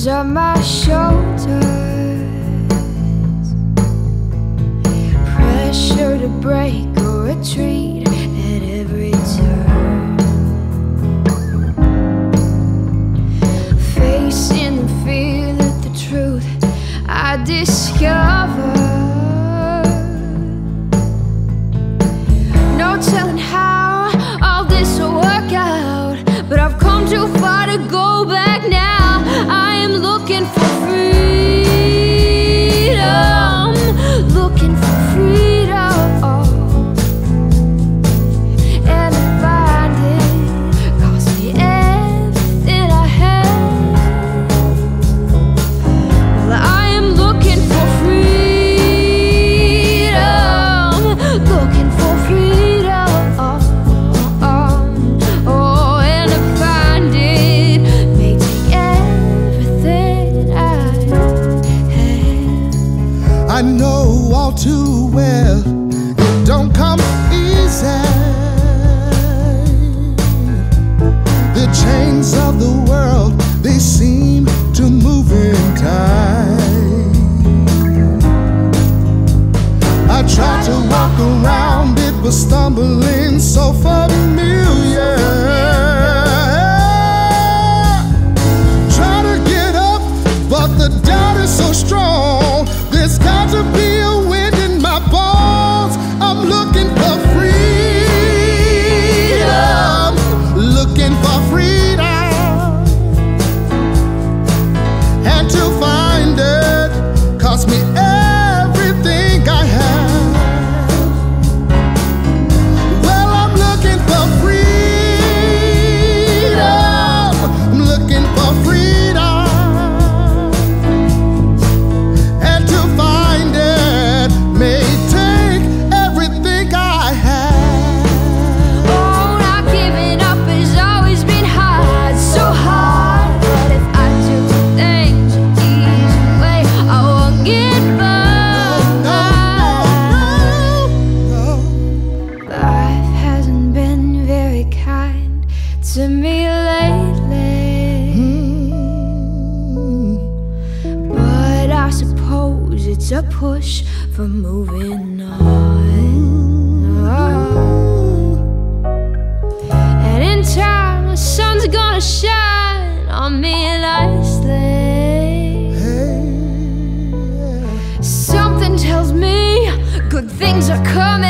hands on my shoulders. Pressure to break or retreat at every turn. Facing the fear that the truth I discover. For freedom, I know all too well it don't come easy. The chains of the world they seem to move in time. I tried to walk around it, but stumbling so familiar. Cost me eh. To me lately. But I suppose it's a push for moving on. And in time, the sun's gonna shine on me nicely. Something tells me good things are coming.